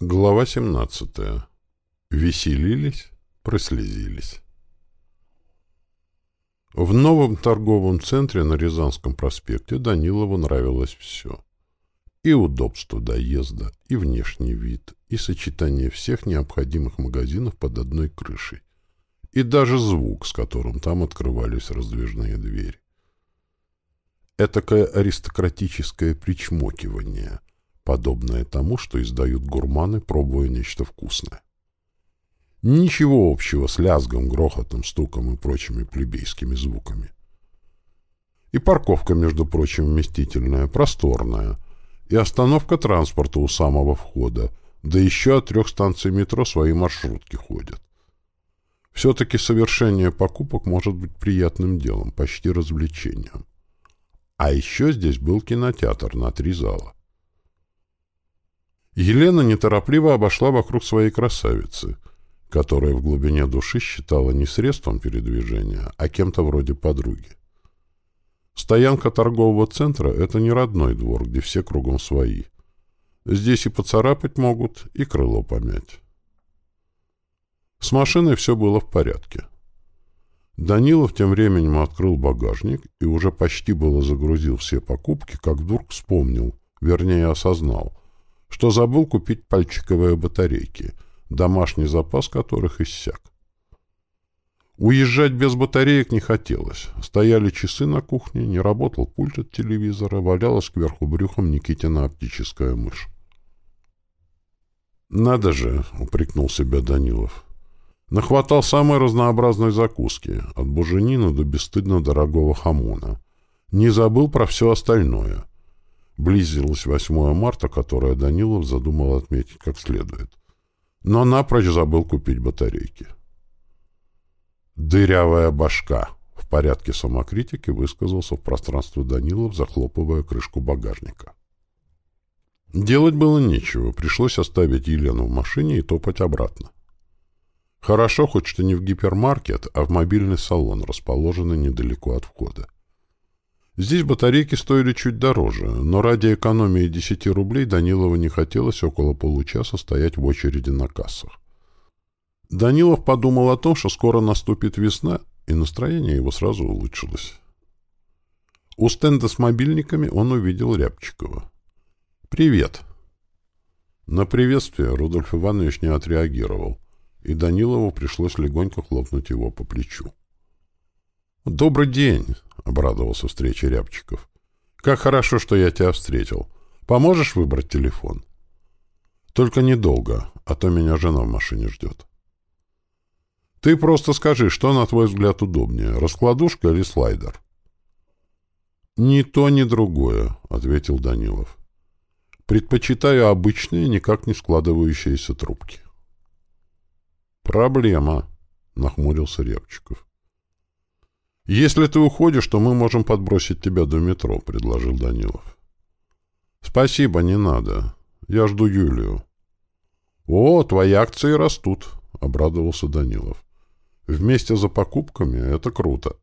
Глава 17. Веселились, прослезились. В новом торговом центре на Рязанском проспекте Данилову нравилось все. И удобство доезда, и внешний вид, и сочетание всех необходимых магазинов под одной крышей, и даже звук, с которым там открывались раздвижные двери. Этакое аристократическое причмокивание — подобное тому, что издают гурманы, пробуя нечто вкусное. Ничего общего с лязгом, грохотом, стуком и прочими плебейскими звуками. И парковка, между прочим, вместительная, просторная, и остановка транспорта у самого входа, да еще от трех станций метро свои маршрутки ходят. Все-таки совершение покупок может быть приятным делом, почти развлечением. А еще здесь был кинотеатр на три зала. Елена неторопливо обошла вокруг своей красавицы, которая в глубине души считала не средством передвижения, а кем-то вроде подруги. Стоянка торгового центра — это не родной двор, где все кругом свои. Здесь и поцарапать могут, и крыло помять. С машиной все было в порядке. Данилов тем временем открыл багажник и уже почти было загрузил все покупки, как вдруг вспомнил, вернее осознал — что забыл купить пальчиковые батарейки, домашний запас которых иссяк. Уезжать без батареек не хотелось. Стояли часы на кухне, не работал пульт от телевизора, валялась кверху брюхом Никитина оптическая мышь. «Надо же!» — упрекнул себя Данилов. Нахватал самой разнообразной закуски, от буженина до бесстыдно дорогого хамона. Не забыл про все остальное — Близилось 8 марта, которое Данилов задумал отметить как следует. Но напрочь забыл купить батарейки. «Дырявая башка!» — в порядке самокритики высказался в пространство Данилов, захлопывая крышку багажника. Делать было нечего, пришлось оставить Елену в машине и топать обратно. Хорошо хоть что не в гипермаркет, а в мобильный салон, расположенный недалеко от входа. Здесь батарейки стоили чуть дороже, но ради экономии 10 рублей Данилову не хотелось около получаса стоять в очереди на кассах. Данилов подумал о том, что скоро наступит весна, и настроение его сразу улучшилось. У стенда с мобильниками он увидел Рябчикова. «Привет!» На приветствие Рудольф Иванович не отреагировал, и Данилову пришлось легонько хлопнуть его по плечу. «Добрый день!» — обрадовался встрече Рябчиков. «Как хорошо, что я тебя встретил. Поможешь выбрать телефон?» «Только недолго, а то меня жена в машине ждет». «Ты просто скажи, что, на твой взгляд, удобнее, раскладушка или слайдер?» «Ни то, ни другое», — ответил Данилов. «Предпочитаю обычные, никак не складывающиеся трубки». «Проблема», — нахмурился Рябчиков. «Если ты уходишь, то мы можем подбросить тебя до метро», — предложил Данилов. «Спасибо, не надо. Я жду Юлию». «О, твои акции растут», — обрадовался Данилов. «Вместе за покупками — это круто».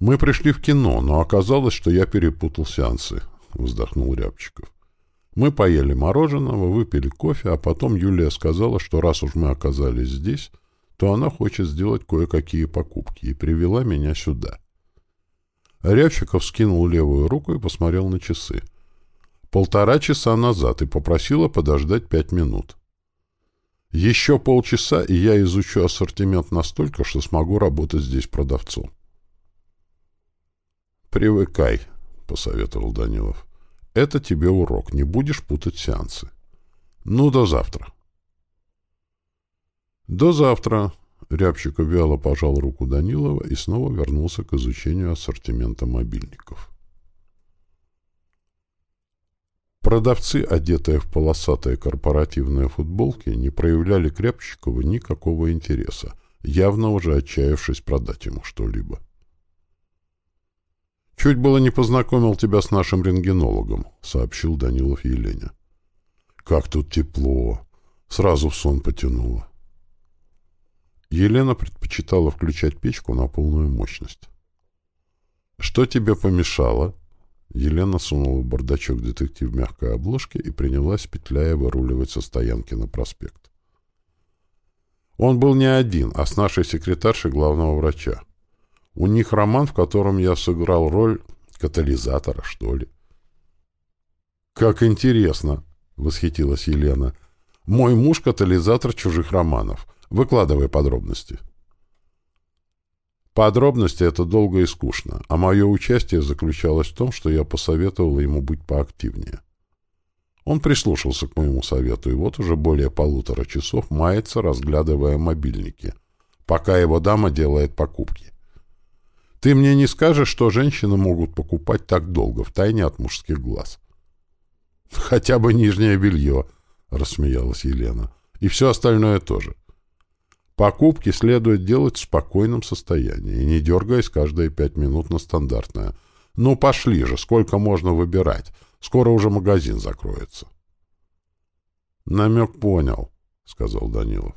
«Мы пришли в кино, но оказалось, что я перепутал сеансы», — вздохнул Рябчиков. «Мы поели мороженого, выпили кофе, а потом Юлия сказала, что раз уж мы оказались здесь, то она хочет сделать кое-какие покупки и привела меня сюда. Рябчиков скинул левую руку и посмотрел на часы. Полтора часа назад и попросила подождать пять минут. Еще полчаса, и я изучу ассортимент настолько, что смогу работать здесь продавцом. «Привыкай», — посоветовал Данилов. «Это тебе урок, не будешь путать сеансы. Ну, до завтра». «До завтра!» Рябчиков вяло пожал руку Данилова и снова вернулся к изучению ассортимента мобильников. Продавцы, одетые в полосатые корпоративные футболки, не проявляли к Рябчикову никакого интереса, явно уже отчаявшись продать ему что-либо. «Чуть было не познакомил тебя с нашим рентгенологом», — сообщил Данилов Елене. «Как тут тепло!» Сразу в сон потянуло. Елена предпочитала включать печку на полную мощность. «Что тебе помешало?» Елена сунула в бардачок детектив мягкой обложки и принялась, петляя, выруливать со стоянки на проспект. Он был не один, а с нашей секретаршей главного врача. У них роман, в котором я сыграл роль катализатора, что ли. «Как интересно!» — восхитилась Елена. «Мой муж — катализатор чужих романов. Выкладывай подробности». Подробности — это долго и скучно, а мое участие заключалось в том, что я посоветовал ему быть поактивнее. Он прислушался к моему совету, и вот уже более полутора часов мается, разглядывая мобильники, пока его дама делает покупки. Ты мне не скажешь, что женщины могут покупать так долго, в тайне от мужских глаз. Хотя бы нижнее белье, — рассмеялась Елена. И все остальное тоже. Покупки следует делать в спокойном состоянии, не дергаясь каждые пять минут на стандартное. Ну, пошли же, сколько можно выбирать. Скоро уже магазин закроется. Намек понял, — сказал Данилов.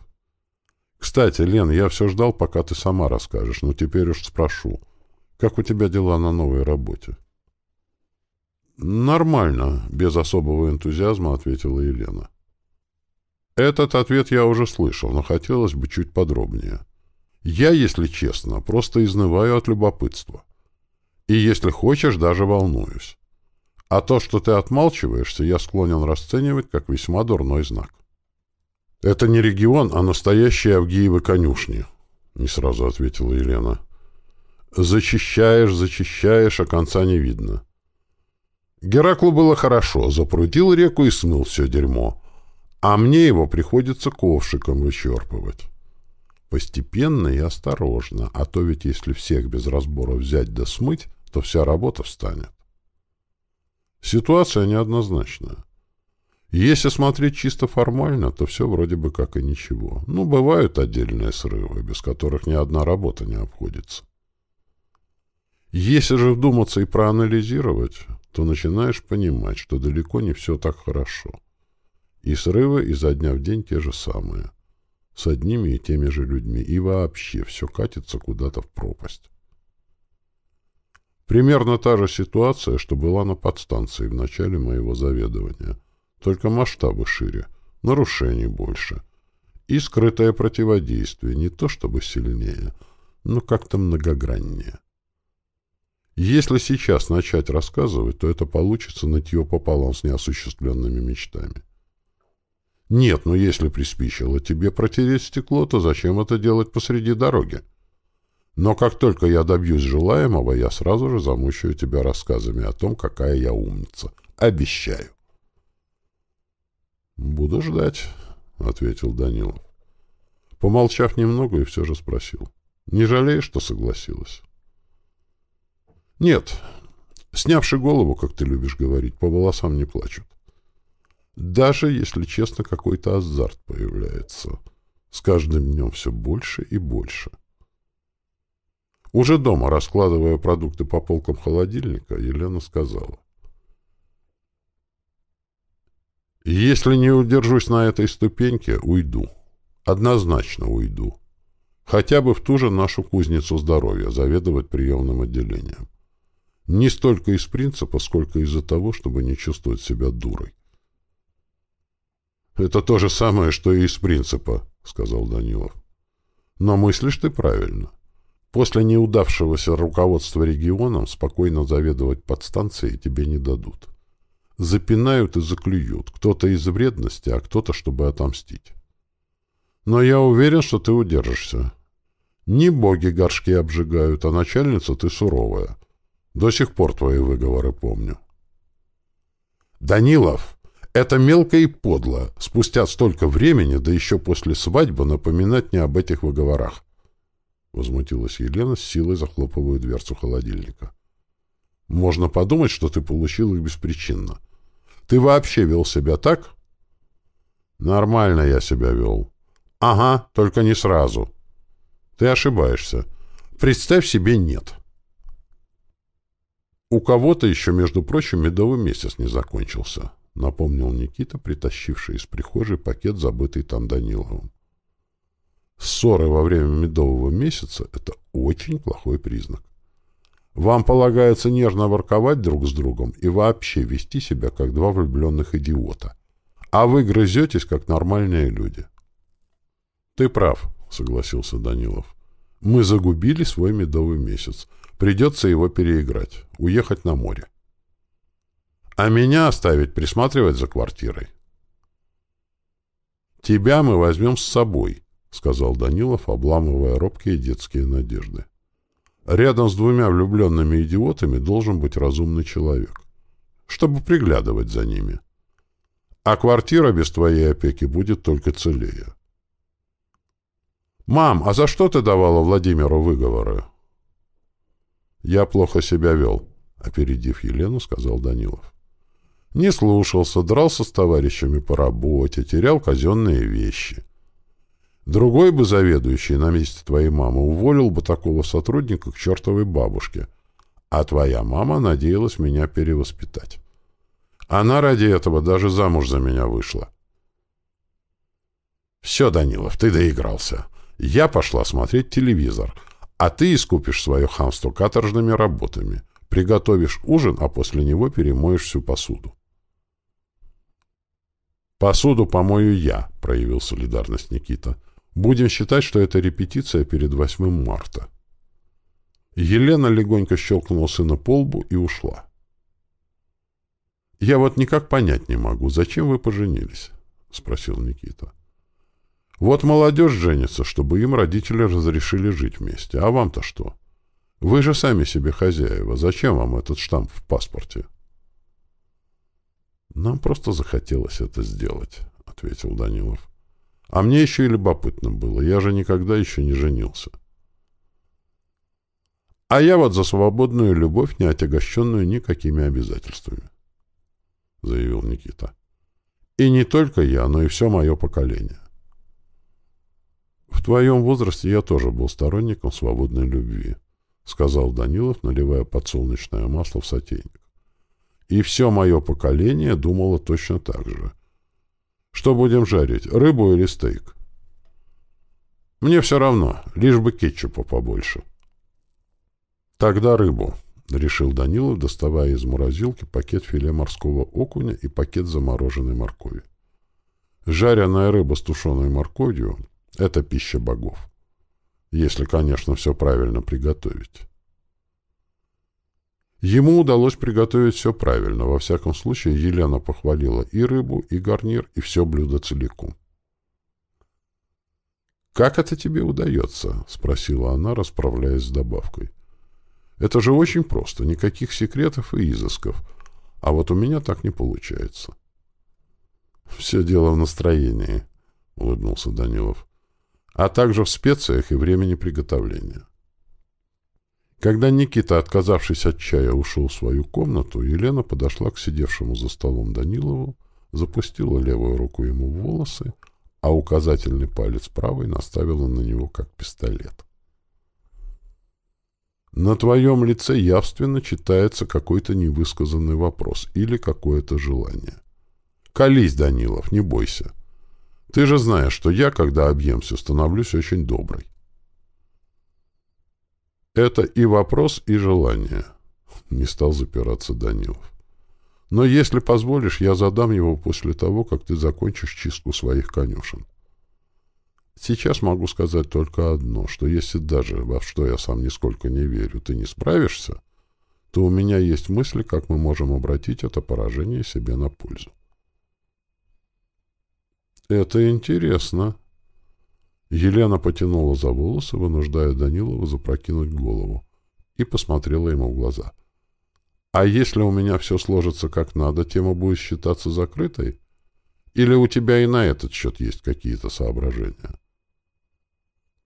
Кстати, Лен, я все ждал, пока ты сама расскажешь, но теперь уж спрошу. Как у тебя дела на новой работе? Нормально, без особого энтузиазма ответила Елена. Этот ответ я уже слышал, но хотелось бы чуть подробнее. Я, если честно, просто изнываю от любопытства. И, если хочешь, даже волнуюсь. А то, что ты отмалчиваешься, я склонен расценивать как весьма дурной знак. «Это не регион, а настоящие Авгиевы конюшни», — не сразу ответила Елена. Зачищаешь, зачищаешь, а конца не видно. Гераклу было хорошо, запрудил реку и смыл все дерьмо. А мне его приходится ковшиком вычерпывать. Постепенно и осторожно, а то ведь если всех без разбора взять да смыть, то вся работа встанет. Ситуация неоднозначная. Если смотреть чисто формально, то все вроде бы как и ничего. Ну, бывают отдельные срывы, без которых ни одна работа не обходится. Если же вдуматься и проанализировать, то начинаешь понимать, что далеко не все так хорошо. И срывы изо дня в день те же самые. С одними и теми же людьми. И вообще все катится куда-то в пропасть. Примерно та же ситуация, что была на подстанции в начале моего заведования. Только масштабы шире, нарушений больше. И скрытое противодействие не то чтобы сильнее, но как-то многограннее. Если сейчас начать рассказывать, то это получится нытье пополам с неосуществленными мечтами. Нет, но если приспичило тебе протереть стекло, то зачем это делать посреди дороги? Но как только я добьюсь желаемого, я сразу же замучаю тебя рассказами о том, какая я умница. Обещаю. «Буду ждать», — ответил Данилов. Помолчав немного и все же спросил. «Не жалеешь, что согласилась?» Нет, снявши голову, как ты любишь говорить, по волосам не плачут. Даже, если честно, какой-то азарт появляется. С каждым днем все больше и больше. Уже дома, раскладывая продукты по полкам холодильника, Елена сказала. «Если не удержусь на этой ступеньке, уйду. Однозначно уйду. Хотя бы в ту же нашу кузницу здоровья, заведовать приемным отделением. Не столько из принципа, сколько из-за того, чтобы не чувствовать себя дурой. «Это то же самое, что и из принципа», — сказал Данилов. «Но мыслишь ты правильно. После неудавшегося руководства регионом спокойно заведовать подстанцией тебе не дадут. Запинают и заклюют, кто-то из вредности, а кто-то, чтобы отомстить. Но я уверен, что ты удержишься. Не боги горшки обжигают, а начальница ты суровая. До сих пор твои выговоры помню. Данилов, это мелко и подло, спустя столько времени, да еще после свадьбы, напоминать мне об этих выговорах. Возмутилась Елена, с силой захлопывая дверцу холодильника. Можно подумать, что ты получил их беспричинно. Ты вообще вел себя так? Нормально я себя вел. Ага, только не сразу. Ты ошибаешься. Представь себе нет. «У кого-то еще, между прочим, медовый месяц не закончился», — напомнил Никита, притащивший из прихожей пакет, забытый там Даниловым. «Ссоры во время медового месяца — это очень плохой признак. Вам полагается нежно ворковать друг с другом и вообще вести себя, как два влюбленных идиота. А вы грызетесь, как нормальные люди. — Ты прав, — согласился Данилов. — Мы загубили свой медовый месяц. Придется его переиграть, уехать на море. А меня оставить присматривать за квартирой. — Тебя мы возьмем с собой, — сказал Данилов, обламывая робкие детские надежды. Рядом с двумя влюбленными идиотами должен быть разумный человек, чтобы приглядывать за ними. А квартира без твоей опеки будет только целее. «Мам, а за что ты давала Владимиру выговоры?» «Я плохо себя вел», — опередив Елену, сказал Данилов. «Не слушался, дрался с товарищами по работе, терял казенные вещи». Другой бы заведующий на месте твоей мамы уволил бы такого сотрудника к чертовой бабушке, а твоя мама надеялась меня перевоспитать. Она ради этого даже замуж за меня вышла. Все, Данилов, ты доигрался. Я пошла смотреть телевизор, а ты искупишь свое хамство каторжными работами. Приготовишь ужин, а после него перемоешь всю посуду. «Посуду помою я», — проявил солидарность Никита. Будем считать, что это репетиция перед 8 марта. Елена легонько щелкнула сына по лбу и ушла. «Я вот никак понять не могу, зачем вы поженились?» — спросил Никита. «Вот молодежь женится, чтобы им родители разрешили жить вместе. А вам-то что? Вы же сами себе хозяева. Зачем вам этот штамп в паспорте?» «Нам просто захотелось это сделать», — ответил Данилов. А мне еще и любопытно было. Я же никогда еще не женился. А я вот за свободную любовь, не отягощенную никакими обязательствами, — заявил Никита. И не только я, но и все мое поколение. В твоем возрасте я тоже был сторонником свободной любви, — сказал Данилов, наливая подсолнечное масло в сотейник. И все мое поколение думало точно так же — что будем жарить, рыбу или стейк? Мне все равно, лишь бы кетчупа побольше. Тогда рыбу, — решил Данилов, доставая из морозилки пакет филе морского окуня и пакет замороженной моркови. Жареная рыба с тушеной морковью — это пища богов. Если, конечно, все правильно приготовить. Ему удалось приготовить все правильно. Во всяком случае, Елена похвалила и рыбу, и гарнир, и все блюдо целиком. «Как это тебе удается?» — спросила она, расправляясь с добавкой. «Это же очень просто, никаких секретов и изысков. А вот у меня так не получается». «Все дело в настроении», — улыбнулся Данилов. «А также в специях и времени приготовления». Когда Никита, отказавшись от чая, ушел в свою комнату, Елена подошла к сидевшему за столом Данилову, запустила левую руку ему в волосы, а указательный палец правой наставила на него как пистолет. На твоем лице явственно читается какой-то невысказанный вопрос или какое-то желание. Колись, Данилов, не бойся. Ты же знаешь, что я, когда объемся, становлюсь очень доброй. Это и вопрос, и желание. Не стал запираться Данилов. Но если позволишь, я задам его после того, как ты закончишь чистку своих конюшен. Сейчас могу сказать только одно, что если даже, во что я сам нисколько не верю, ты не справишься, то у меня есть мысли, как мы можем обратить это поражение себе на пользу. «Это интересно», Елена потянула за волосы, вынуждая Данилова запрокинуть голову, и посмотрела ему в глаза. «А если у меня все сложится как надо, тема будет считаться закрытой? Или у тебя и на этот счет есть какие-то соображения?»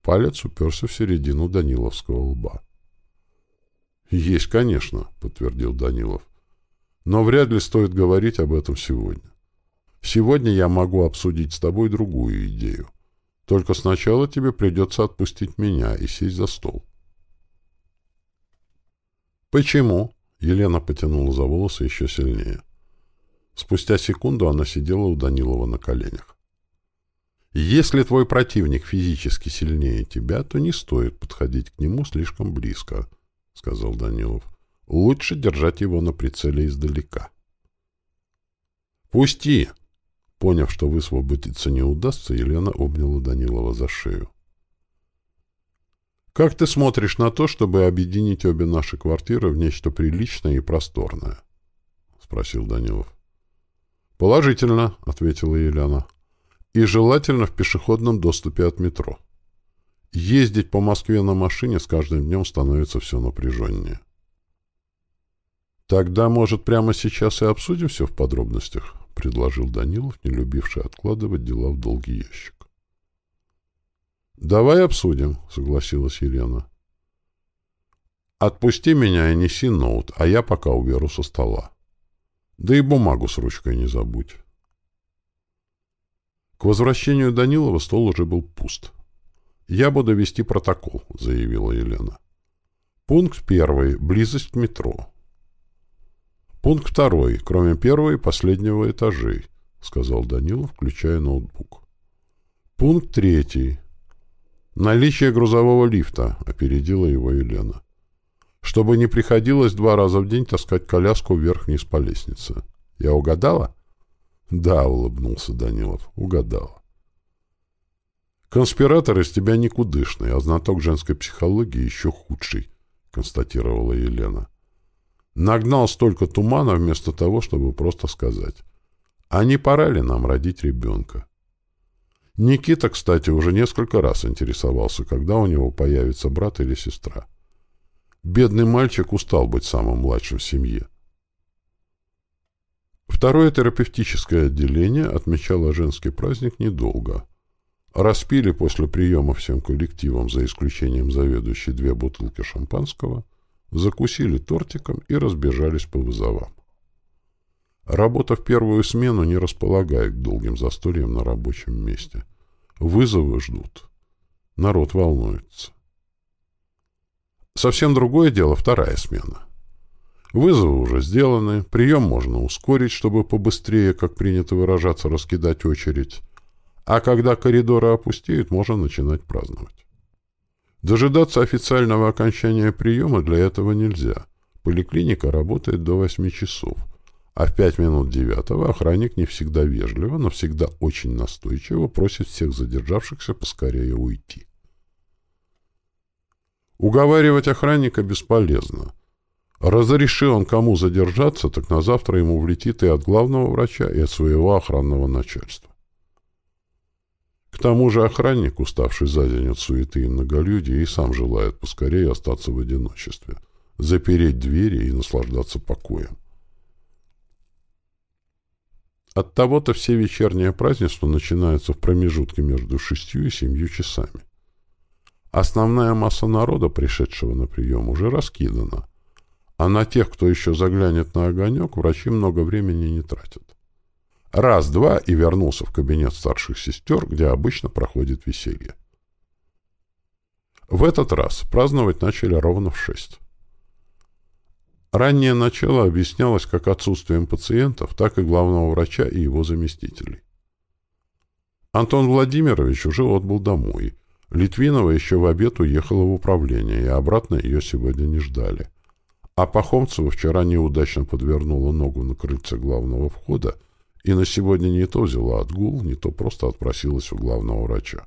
Палец уперся в середину Даниловского лба. «Есть, конечно», — подтвердил Данилов. «Но вряд ли стоит говорить об этом сегодня. Сегодня я могу обсудить с тобой другую идею. Только сначала тебе придется отпустить меня и сесть за стол. «Почему?» — Елена потянула за волосы еще сильнее. Спустя секунду она сидела у Данилова на коленях. «Если твой противник физически сильнее тебя, то не стоит подходить к нему слишком близко», сказал Данилов. Лучше держать его на прицеле издалека. «Пусти!» Поняв, что высвободиться не удастся, Елена обняла Данилова за шею. «Как ты смотришь на то, чтобы объединить обе наши квартиры в нечто приличное и просторное?» — спросил Данилов. «Положительно», — ответила Елена. «И желательно в пешеходном доступе от метро. Ездить по Москве на машине с каждым днем становится все напряженнее». «Тогда, может, прямо сейчас и обсудим все в подробностях?» — предложил Данилов, не любивший откладывать дела в долгий ящик. «Давай обсудим», — согласилась Елена. «Отпусти меня и неси ноут, а я пока уберу со стола. Да и бумагу с ручкой не забудь». К возвращению Данилова стол уже был пуст. «Я буду вести протокол», — заявила Елена. «Пункт первый — близость к метро». «Пункт второй, кроме первого и последнего этажей», — сказал Данилов, включая ноутбук. «Пункт третий. «Наличие грузового лифта», — опередила его Елена. «Чтобы не приходилось два раза в день таскать коляску вверх-вниз по лестнице. Я угадала?» «Да», — улыбнулся Данилов, — «угадала». «Конспиратор из тебя никудышный, а знаток женской психологии еще худший», — констатировала Елена. «Нагнал столько тумана вместо того, чтобы просто сказать. А не пора ли нам родить ребенка?» Никита, кстати, уже несколько раз интересовался, когда у него появится брат или сестра. Бедный мальчик устал быть самым младшим в семье. Второе терапевтическое отделение отмечало женский праздник недолго. Распили после приема всем коллективам, за исключением заведующей, две бутылки шампанского, закусили тортиком и разбежались по вызовам. Работа в первую смену не располагает к долгим застольям на рабочем месте. Вызовы ждут. Народ волнуется. Совсем другое дело вторая смена. Вызовы уже сделаны, прием можно ускорить, чтобы побыстрее, как принято выражаться, раскидать очередь. А когда коридоры опустеют, можно начинать праздновать. Дожидаться официального окончания приема для этого нельзя. Поликлиника работает до 8 часов – а в пять минут девятого охранник не всегда вежливо, но всегда очень настойчиво просит всех задержавшихся поскорее уйти. Уговаривать охранника бесполезно. Разреши он кому задержаться, так на завтра ему влетит и от главного врача, и от своего охранного начальства. К тому же охранник, уставший за день от суеты и многолюдия, и сам желает поскорее остаться в одиночестве, запереть двери и наслаждаться покоем. От того-то все вечерние празднества начинаются в промежутке между шестью и семью часами. Основная масса народа, пришедшего на прием, уже раскидана, а на тех, кто еще заглянет на огонек, врачи много времени не тратят. Раз-два и вернулся в кабинет старших сестер, где обычно проходит веселье. В этот раз праздновать начали ровно в шесть. Раннее начало объяснялось как отсутствием пациентов, так и главного врача и его заместителей. Антон Владимирович уже отбыл домой. Литвинова еще в обед уехала в управление, и обратно ее сегодня не ждали. А Пахомцева вчера неудачно подвернула ногу на крыльце главного входа и на сегодня не то взяла отгул, не то просто отпросилась у главного врача.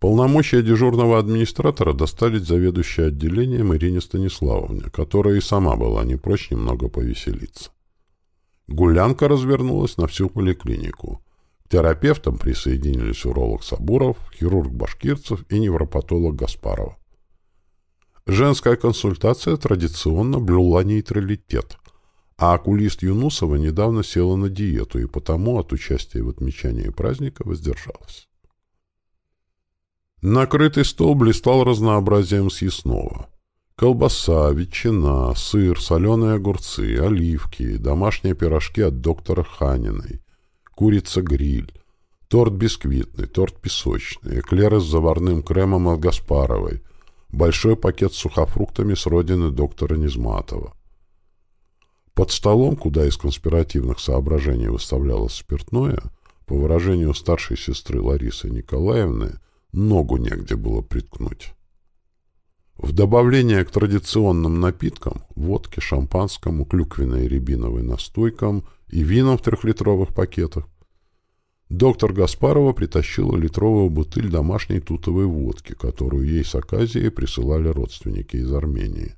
Полномочия дежурного администратора достались заведующей отделением Ирине Станиславовне, которая и сама была не прочь немного повеселиться. Гулянка развернулась на всю поликлинику. К терапевтам присоединились уролог Сабуров, хирург Башкирцев и невропатолог Гаспаров. Женская консультация традиционно блюла нейтралитет, а окулист Юнусова недавно села на диету и потому от участия в отмечании праздника воздержалась. Накрытый стол блистал разнообразием съестного. Колбаса, ветчина, сыр, соленые огурцы, оливки, домашние пирожки от доктора Ханиной, курица-гриль, торт бисквитный, торт песочный, эклеры с заварным кремом от Гаспаровой, большой пакет с сухофруктами с родины доктора Низматова. Под столом, куда из конспиративных соображений выставлялось спиртное, по выражению старшей сестры Ларисы Николаевны, Ногу негде было приткнуть. В добавление к традиционным напиткам – водке, шампанскому, клюквенной и рябиновой настойкам и винам в трехлитровых пакетах доктор Гаспарова притащила литровую бутыль домашней тутовой водки, которую ей с оказией присылали родственники из Армении.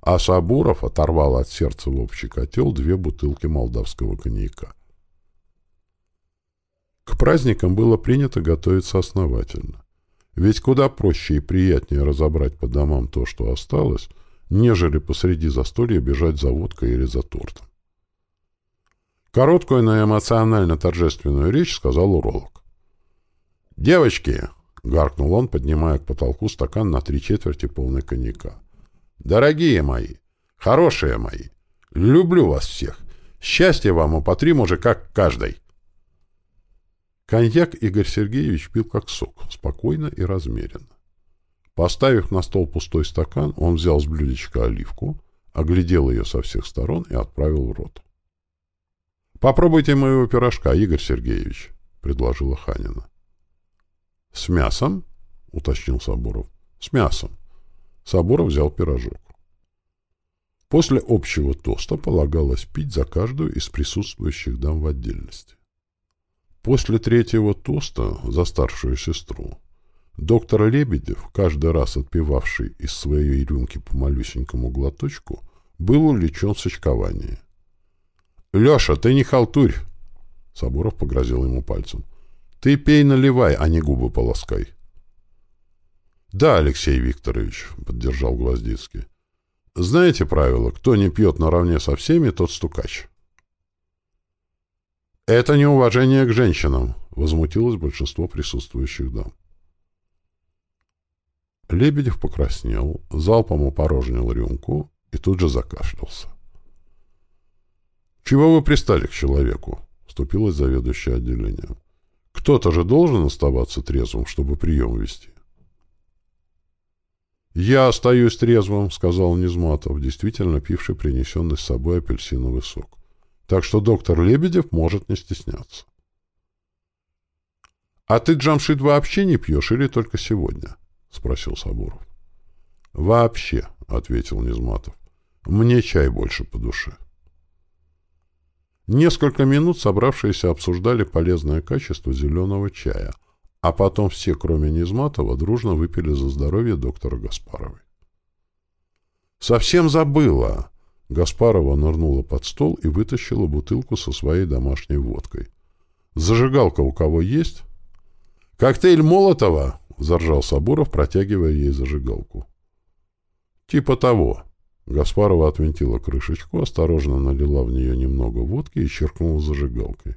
А Сабуров оторвал от сердца в общий котел две бутылки молдавского коньяка. К праздникам было принято готовиться основательно. Ведь куда проще и приятнее разобрать по домам то, что осталось, нежели посреди застолья бежать за водкой или за тортом. Короткую, но эмоционально торжественную речь сказал уролог. «Девочки!» — гаркнул он, поднимая к потолку стакан на три четверти полный коньяка. «Дорогие мои! Хорошие мои! Люблю вас всех! Счастья вам и по три мужика каждой!» Коньяк Игорь Сергеевич пил как сок, спокойно и размеренно. Поставив на стол пустой стакан, он взял с блюдечка оливку, оглядел ее со всех сторон и отправил в рот. «Попробуйте моего пирожка, Игорь Сергеевич», — предложила Ханина. «С мясом?» — уточнил Сабуров. «С мясом». Сабуров взял пирожок. После общего тоста полагалось пить за каждую из присутствующих дам в отдельности. После третьего тоста за старшую сестру доктор Лебедев, каждый раз отпивавший из своей рюмки по малюсенькому глоточку, был увлечен сочкованием. Леша, ты не халтурь. Сабуров погрозил ему пальцем. Ты пей наливай, а не губы полоскай. Да, Алексей Викторович, поддержал Гвоздицкий. Знаете правило, кто не пьет наравне со всеми, тот стукач. Это неуважение к женщинам, возмутилось большинство присутствующих дам. Лебедев покраснел, залпом упорожнил рюмку и тут же закашлялся. «Чего вы пристали к человеку?» — вступилась заведующая отделением. «Кто-то же должен оставаться трезвым, чтобы прием вести». «Я остаюсь трезвым», — сказал Низматов, действительно пивший принесенный с собой апельсиновый сок. «Так что доктор Лебедев может не стесняться». «А ты, Джамшит, вообще не пьешь или только сегодня?» — спросил Сабуров. «Вообще», — ответил Низматов. «Мне чай больше по душе». Несколько минут собравшиеся обсуждали полезное качество зеленого чая, а потом все, кроме Низматова, дружно выпили за здоровье доктора Гаспаровой. «Совсем забыла!» Гаспарова нырнула под стол и вытащила бутылку со своей домашней водкой. «Зажигалка у кого есть?» «Коктейль Молотова!» — заржал Сабуров, протягивая ей зажигалку. «Типа того», Гаспарова отвинтила крышечку, осторожно налила в нее немного водки и черкнула зажигалкой.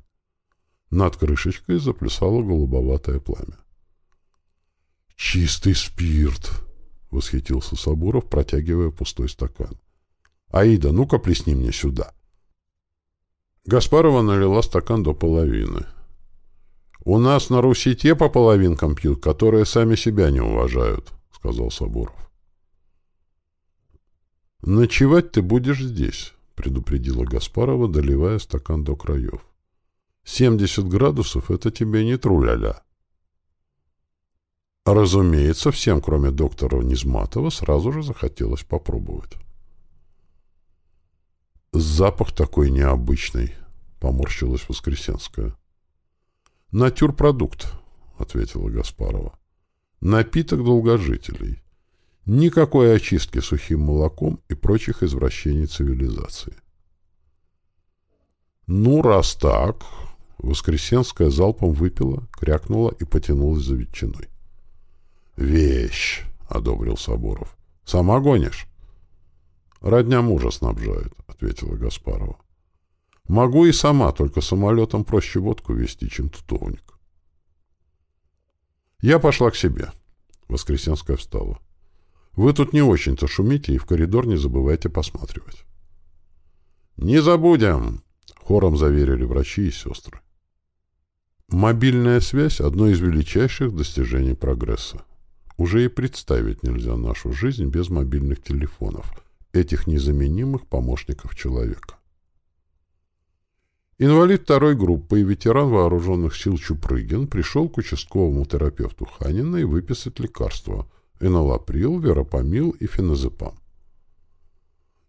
Над крышечкой заплясало голубоватое пламя. «Чистый спирт!» — восхитился Сабуров, протягивая пустой стакан. «Аида, ну-ка плесни мне сюда!» Гаспарова налила стакан до половины. «У нас на Руси те по половинкам пьют, которые сами себя не уважают», — сказал Сабуров. «Ночевать ты будешь здесь», — предупредила Гаспарова, доливая стакан до краев. «Семьдесят градусов — это тебе не тру-ля-ля». Разумеется, всем, кроме доктора Низматова, сразу же захотелось попробовать. «Запах такой необычный», — поморщилась Воскресенская. «Натюрпродукт», — ответила Гаспарова. «Напиток долгожителей. Никакой очистки сухим молоком и прочих извращений цивилизации. Ну, раз так, Воскресенская залпом выпила, крякнула и потянулась за ветчиной. «Вещь!» — одобрил Соборов. «Сама гонишь?» «Родня мужа снабжает», — ответила Гаспарова. «Могу и сама, только самолетом проще водку везти, чем тутовник». Я пошла к себе. Воскресенская встала. Вы тут не очень-то шумите и в коридор не забывайте посматривать. «Не забудем!» — хором заверили врачи и сестры. Мобильная связь — одно из величайших достижений прогресса. Уже и представить нельзя нашу жизнь без мобильных телефонов, этих незаменимых помощников человека. Инвалид второй группы и ветеран вооруженных сил Чупрыгин пришел к участковому терапевту Ханина и выписать лекарство — энолаприл, веропамил и феназепам.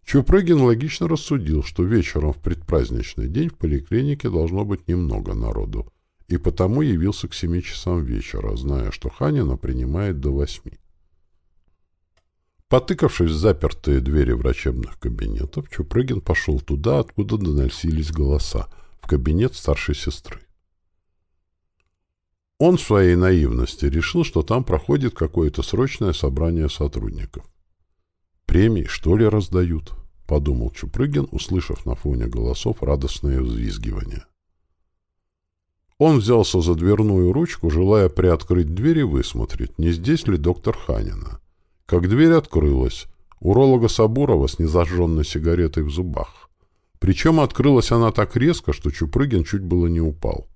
Чупрыгин логично рассудил, что вечером в предпраздничный день в поликлинике должно быть немного народу, и потому явился к семи часам вечера, зная, что Ханина принимает до восьми. Потыкавшись в запертые двери врачебных кабинетов, Чупрыгин пошел туда, откуда доносились голоса, в кабинет старшей сестры. Он в своей наивности решил, что там проходит какое-то срочное собрание сотрудников. «Премии, что ли, раздают?» — подумал Чупрыгин, услышав на фоне голосов радостное взвизгивание. Он взялся за дверную ручку, желая приоткрыть дверь и высмотреть, не здесь ли доктор Ханина. Как дверь открылась, уролога Сабурова с незажженной сигаретой в зубах. Причем открылась она так резко, что Чупрыгин чуть было не упал.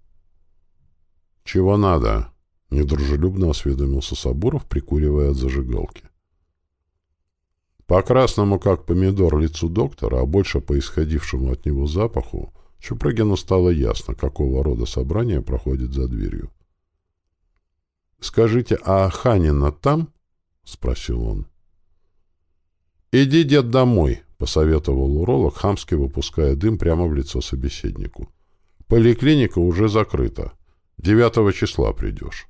«Чего надо?» — недружелюбно осведомился Сабуров, прикуривая от зажигалки. По красному, как помидор, лицу доктора, а больше по исходившему от него запаху, Чупрыгину стало ясно, какого рода собрание проходит за дверью. «Скажите, а Ханина там?» — спросил он. «Иди, дед, домой», — посоветовал уролог, хамски выпуская дым прямо в лицо собеседнику. «Поликлиника уже закрыта. Девятого числа придешь».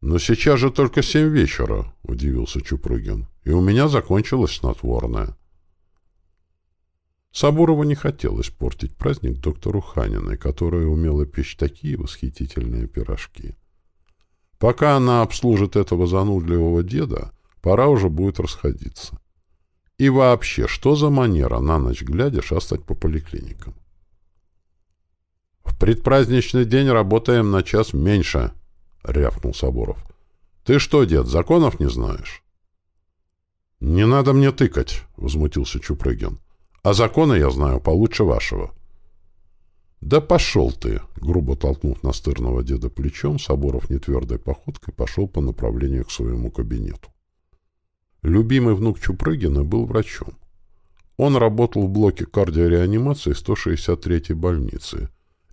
«Но сейчас же только семь вечера», — удивился Чупрыгин. «И у меня закончилось снотворное». Сабурову не хотелось портить праздник доктору Ханиной, которая умела печь такие восхитительные пирожки. Пока она обслужит этого занудливого деда, пора уже будет расходиться. И вообще, что за манера на ночь глядя шастать по поликлиникам? «В предпраздничный день работаем на час меньше», — рявкнул Соборов. «Ты что, дед, законов не знаешь?» «Не надо мне тыкать», — возмутился Чупрыгин. «А законы я знаю получше вашего». «Да пошел ты!» — грубо толкнув настырного деда плечом, Соборов нетвердой походкой пошел по направлению к своему кабинету. Любимый внук Чупрыгина был врачом. Он работал в блоке кардиореанимации 163-й больницы,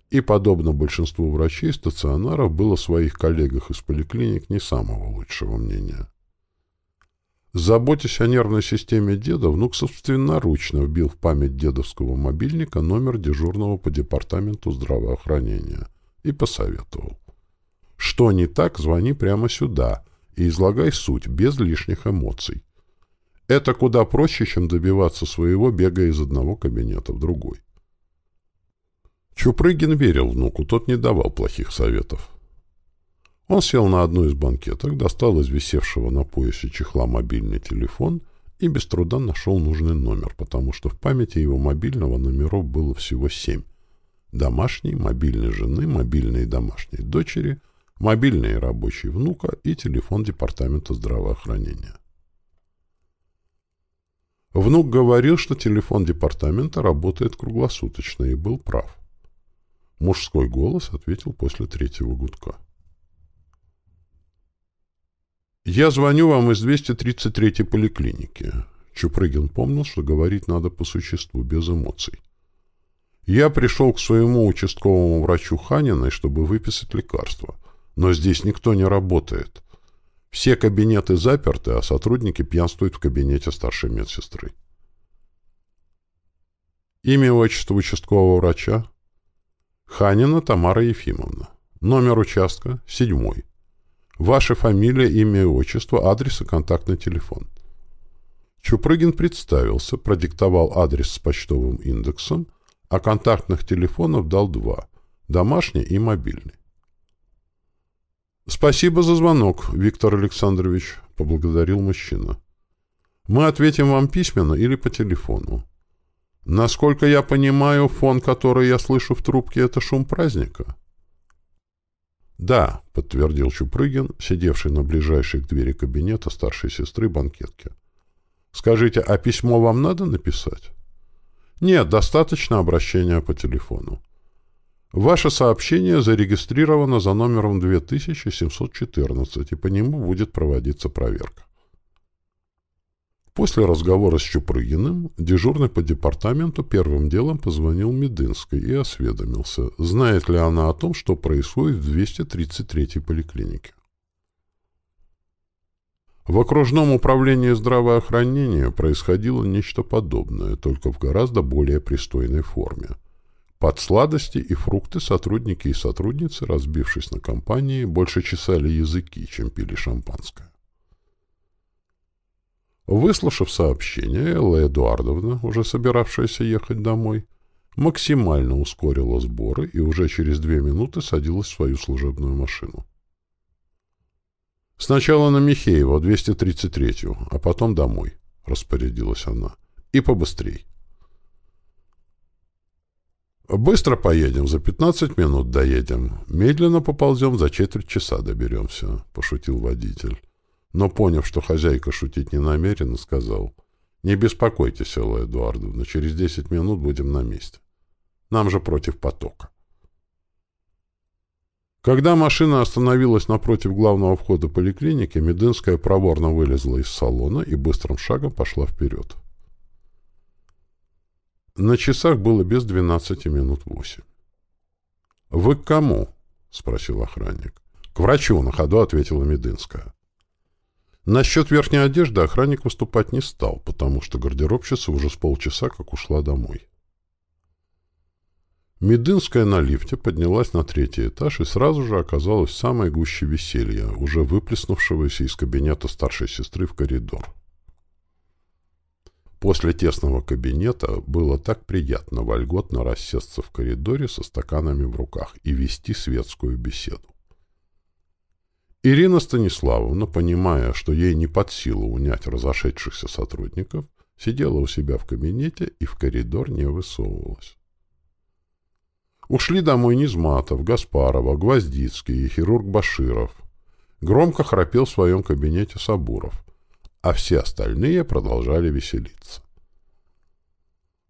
и, подобно большинству врачей стационаров, был о своих коллегах из поликлиник не самого лучшего мнения. Заботясь о нервной системе деда, внук собственноручно вбил в память дедовского мобильника номер дежурного по департаменту здравоохранения и посоветовал. Что не так, звони прямо сюда и излагай суть, без лишних эмоций. Это куда проще, чем добиваться своего, бегая из одного кабинета в другой. Чупрыгин верил внуку, тот не давал плохих советов. Он сел на одну из банкеток, достал из висевшего на поясе чехла мобильный телефон и без труда нашел нужный номер, потому что в памяти его мобильного номеров было всего семь. Домашний, мобильной жены, мобильной домашней дочери, мобильный рабочий внука и телефон департамента здравоохранения. Внук говорил, что телефон департамента работает круглосуточно, и был прав. Мужской голос ответил после третьего гудка. «Я звоню вам из 233-й поликлиники». Чупрыгин помнил, что говорить надо по существу, без эмоций. «Я пришел к своему участковому врачу Ханиной, чтобы выписать лекарства. Но здесь никто не работает. Все кабинеты заперты, а сотрудники пьянствуют в кабинете старшей медсестры». Имя и участкового врача? Ханина Тамара Ефимовна. Номер участка? Седьмой. Ваша фамилия, имя и отчество, адрес и контактный телефон. Чупрыгин представился, продиктовал адрес с почтовым индексом, а контактных телефонов дал два – домашний и мобильный. «Спасибо за звонок, Виктор Александрович», – поблагодарил мужчина. «Мы ответим вам письменно или по телефону. Насколько я понимаю, фон, который я слышу в трубке, это шум праздника». «Да», — подтвердил Чупрыгин, сидевший на ближайшей к двери кабинета старшей сестры банкетки. «Скажите, а письмо вам надо написать?» «Нет, достаточно обращения по телефону. Ваше сообщение зарегистрировано за номером 2714, и по нему будет проводиться проверка. После разговора с Чупрыгиным дежурный по департаменту первым делом позвонил Медынской и осведомился, знает ли она о том, что происходит в 233-й поликлинике. В окружном управлении здравоохранения происходило нечто подобное, только в гораздо более пристойной форме. Под сладости и фрукты сотрудники и сотрудницы, разбившись на компании, больше чесали языки, чем пили шампанское. Выслушав сообщение, Элла Эдуардовна, уже собиравшаяся ехать домой, максимально ускорила сборы и уже через две минуты садилась в свою служебную машину. «Сначала на Михеева, 233-ю, а потом домой», — распорядилась она. «И побыстрей». «Быстро поедем, за 15 минут доедем. Медленно поползем, за четверть часа доберемся», — пошутил водитель. Но, поняв, что хозяйка шутить не намерена, сказал. «Не беспокойтесь, Элла Эдуардовна, через 10 минут будем на месте. Нам же против потока». Когда машина остановилась напротив главного входа поликлиники, Медынская проворно вылезла из салона и быстрым шагом пошла вперед. На часах было без двенадцати минут восемь. «Вы к кому?» — спросил охранник. «К врачу», — на ходу ответила Медынская. Насчет верхней одежды охранник выступать не стал, потому что гардеробщица уже с полчаса как ушла домой. Медынская на лифте поднялась на третий этаж и сразу же оказалась в самой гуще веселья, уже выплеснувшегося из кабинета старшей сестры в коридор. После тесного кабинета было так приятно вольготно рассесться в коридоре со стаканами в руках и вести светскую беседу. Ирина Станиславовна, понимая, что ей не под силу унять разошедшихся сотрудников, сидела у себя в кабинете и в коридор не высовывалась. Ушли домой Низматов, Гаспарова, Гвоздицкий и хирург Баширов. Громко храпел в своем кабинете Сабуров, а все остальные продолжали веселиться.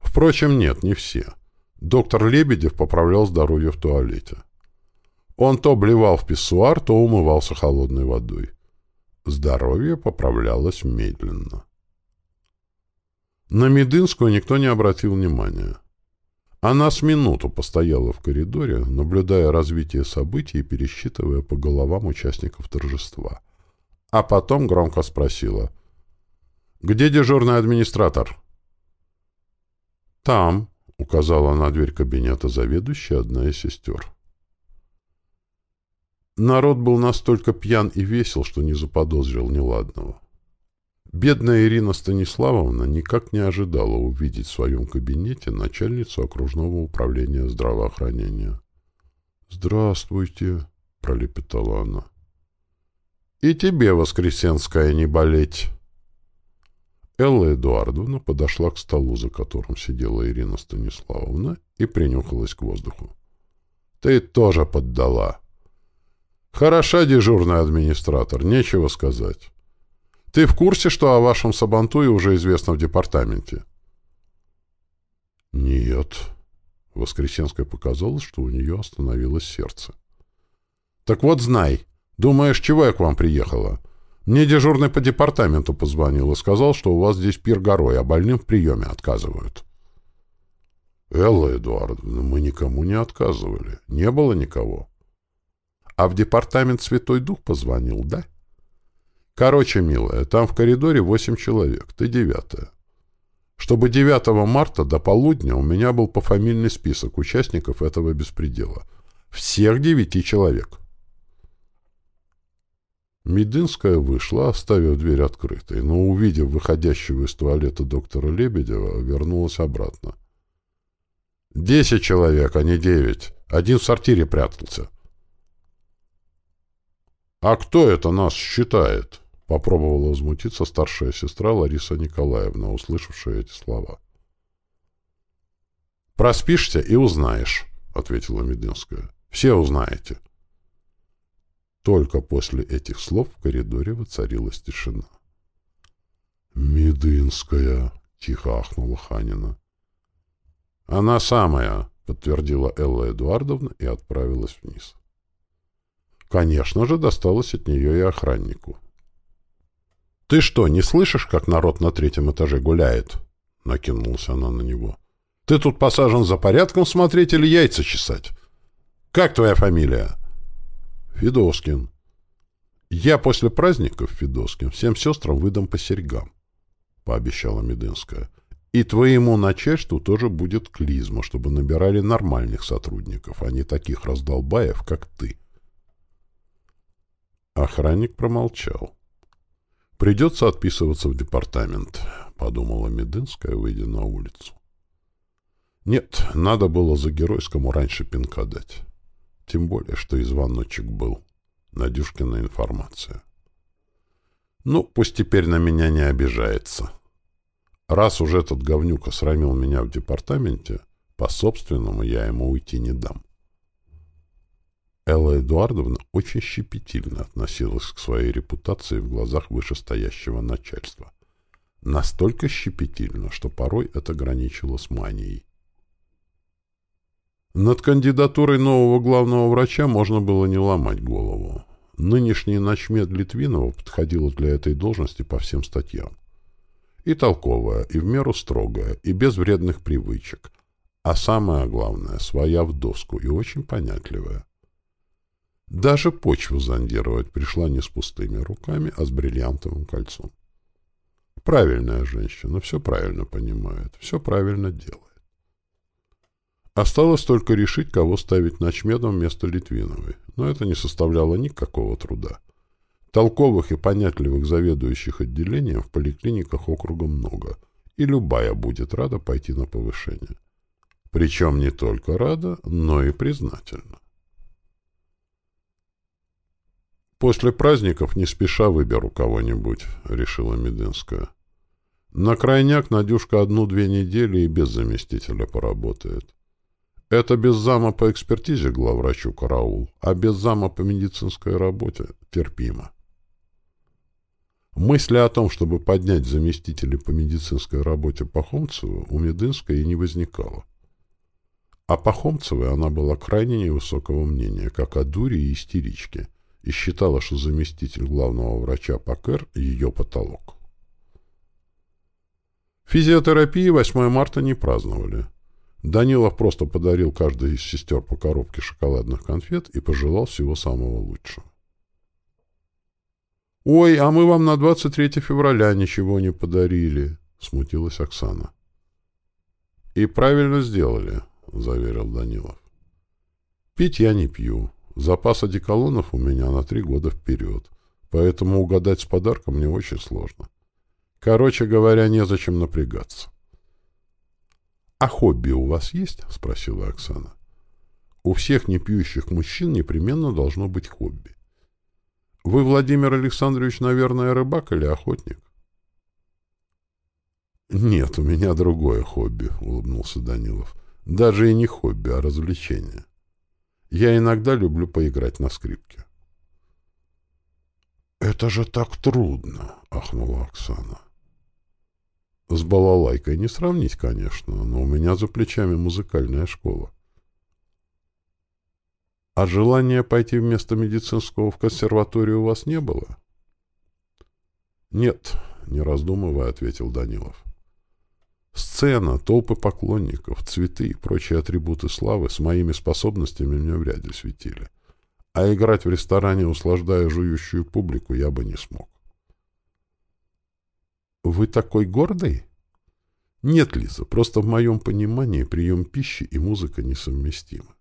Впрочем, нет, не все. Доктор Лебедев поправлял здоровье в туалете. Он то блевал в писсуар, то умывался холодной водой. Здоровье поправлялось медленно. На Медынскую никто не обратил внимания. Она с минуту постояла в коридоре, наблюдая развитие событий и пересчитывая по головам участников торжества. А потом громко спросила. «Где дежурный администратор?» «Там», — указала на дверь кабинета заведующая одна из сестер. Народ был настолько пьян и весел, что не заподозрил неладного. Бедная Ирина Станиславовна никак не ожидала увидеть в своем кабинете начальницу окружного управления здравоохранения. «Здравствуйте», — пролепетала она. «И тебе, Воскресенская, не болеть!» Элла Эдуардовна подошла к столу, за которым сидела Ирина Станиславовна, и принюхалась к воздуху. «Ты тоже поддала!» Хороша дежурный администратор, нечего сказать. Ты в курсе, что о вашем Сабантуе уже известно в департаменте? Нет. Воскресенской показалось, что у нее остановилось сердце. Так вот знай. Думаешь, чего я к вам приехала? Мне дежурный по департаменту позвонил и сказал, что у вас здесь пир горой, а больным в приеме отказывают. Элла Эдуардовна, мы никому не отказывали. Не было никого. А в департамент Святой Дух позвонил, да? Короче, милая, там в коридоре восемь человек, ты девятая. Чтобы 9 марта до полудня у меня был пофамильный список участников этого беспредела. Всех девяти человек. Мединская вышла, оставив дверь открытой, но, увидев выходящего из туалета доктора Лебедева, вернулась обратно. «Десять человек, а не девять. Один в сортире прятался. «А кто это нас считает?» — попробовала возмутиться старшая сестра Лариса Николаевна, услышавшая эти слова. «Проспишься и узнаешь», — ответила Мединская. «Все узнаете». Только после этих слов в коридоре воцарилась тишина. «Медынская!» — тихо ахнула Ханина. «Она самая!» — подтвердила Элла Эдуардовна и отправилась вниз. Конечно же, досталось от нее и охраннику. «Ты что, не слышишь, как народ на третьем этаже гуляет?» — накинулась она на него. «Ты тут посажен за порядком смотреть или яйца чесать? Как твоя фамилия?» «Федоскин». Я после праздников Федоскин всем сестрам выдам по серьгам, — пообещала Медынская. И твоему начальству тоже будет клизма, чтобы набирали нормальных сотрудников, а не таких раздолбаев, как ты. Охранник промолчал. «Придется отписываться в департамент», — подумала Медынская, выйдя на улицу. Нет, надо было за геройскому раньше пинка дать. Тем более, что и звоночек был. Надюшкина информация. Ну, пусть теперь на меня не обижается. Раз уже этот говнюк осрамил меня в департаменте, по-собственному я ему уйти не дам. Элла Эдуардовна очень щепетильно относилась к своей репутации в глазах вышестоящего начальства. Настолько щепетильно, что порой это граничило с манией. Над кандидатурой нового главного врача можно было не ломать голову. Нынешний начмед Литвинова подходил для этой должности по всем статьям. И толковая, и в меру строгая, и без вредных привычек. А самое главное, своя в доску и очень понятливая. Даже почву зондировать пришла не с пустыми руками, а с бриллиантовым кольцом. Правильная женщина, все правильно понимает, все правильно делает. Осталось только решить, кого ставить начмедом вместо Литвиновой, но это не составляло никакого труда. Толковых и понятливых заведующих отделением в поликлиниках округа много, и любая будет рада пойти на повышение. Причем не только рада, но и признательна. «После праздников не спеша выберу кого-нибудь», — решила Мединская. «На крайняк Надюшка одну-две недели и без заместителя поработает. Это без зама по экспертизе главврачу караул, а без зама по медицинской работе терпимо». Мысли о том, чтобы поднять заместителя по медицинской работе Пахомцеву, у Мединской и не возникало. А Пахомцевой она была крайне невысокого мнения, как о дуре и истеричке — и считала, что заместитель главного врача ПАКР — ее потолок. Физиотерапии 8 марта не праздновали. Данилов просто подарил каждой из сестер по коробке шоколадных конфет и пожелал всего самого лучшего. «Ой, а мы вам на 23 февраля ничего не подарили», — смутилась Оксана. «И правильно сделали», — заверил Данилов. «Пить я не пью, Запас одеколонов у меня на три года вперед, поэтому угадать с подарком мне очень сложно. Короче говоря, незачем напрягаться. — А хобби у вас есть? — спросила Оксана. — У всех непьющих мужчин непременно должно быть хобби. Вы, Владимир Александрович, наверное, рыбак или охотник? — Нет, у меня другое хобби, — улыбнулся Данилов. — Даже и не хобби, а развлечение. Я иногда люблю поиграть на скрипке. «Это же так трудно!» — ахнула Оксана. «С балалайкой не сравнить, конечно, но у меня за плечами музыкальная школа. А желания пойти вместо медицинского в консерваторию у вас не было?» «Нет», — не раздумывая, ответил Данилов. Сцена, толпы поклонников, цветы и прочие атрибуты славы с моими способностями мне вряд ли светили. А играть в ресторане, услаждая жующую публику, я бы не смог. «Вы такой гордый?» «Нет, Лиза, просто в моем понимании прием пищи и музыка несовместимы.